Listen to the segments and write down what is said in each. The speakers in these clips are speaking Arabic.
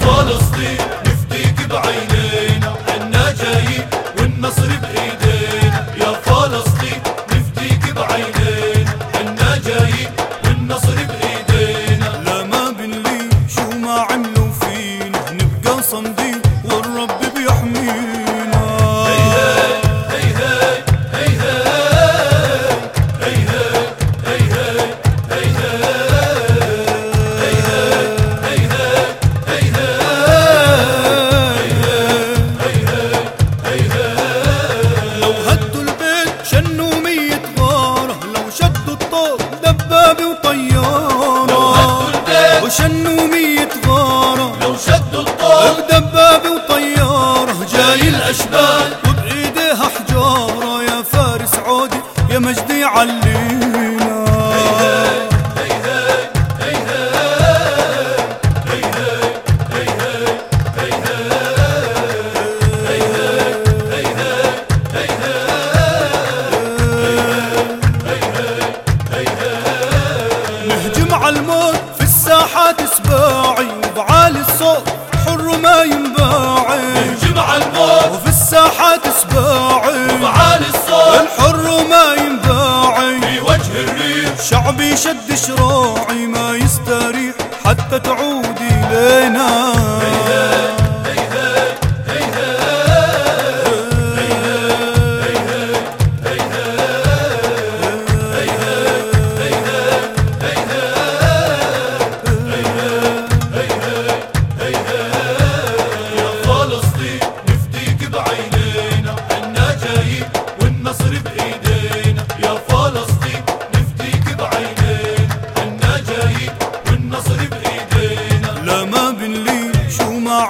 فلسطين نفديك بعينينا. حنا جايين والنصر بإيدينا. يا فلسطين نفديك بعينينا. دبابي وطيب. شد شروعي ما يستريح حتى تعودي لينا.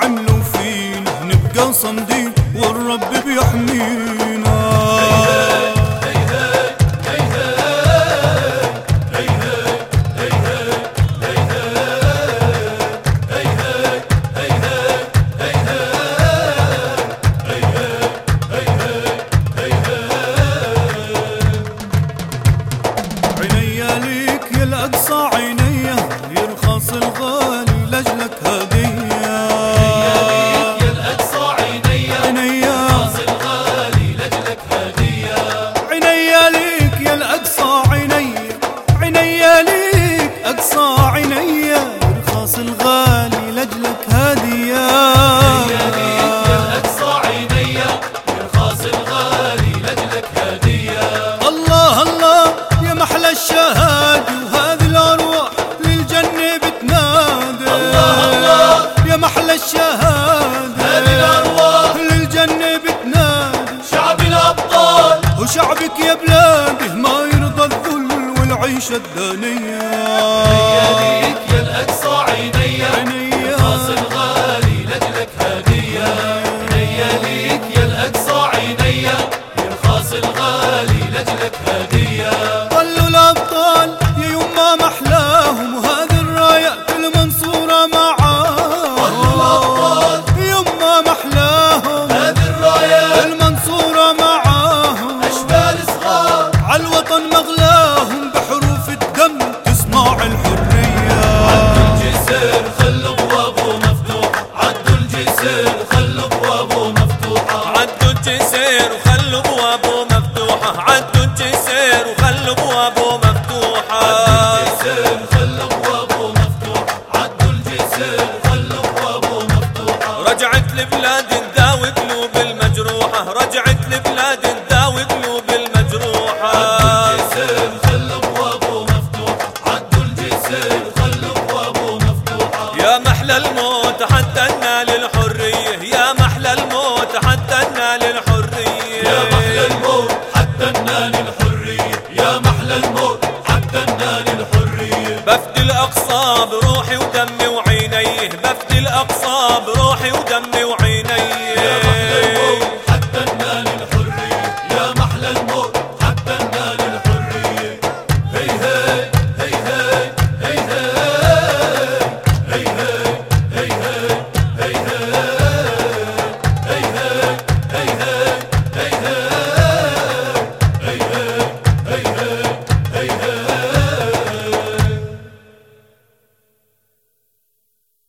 عملوا فينا نبقى صمدين والرب بيحمينا شعبك يا بلاده ما يرضى الذل والعيشة الدنيه ابوابه مفتوحه عدوا الجسر خلوا ابوابه مفتوحه عدوا الجسر وخلوا ابوابه مفتوحه عدوا الجسر وخلوا ابوابه مفتوحه محلى الموت حتى يا محلى الموت حتى ننال الحرية. يا محلى الموت حتى يا محلى الموت حتى بفدي الأقصى بروحي ودمي وعيني بفدي الأقصى بروحي ودمي وعيني